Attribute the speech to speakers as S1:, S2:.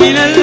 S1: termina el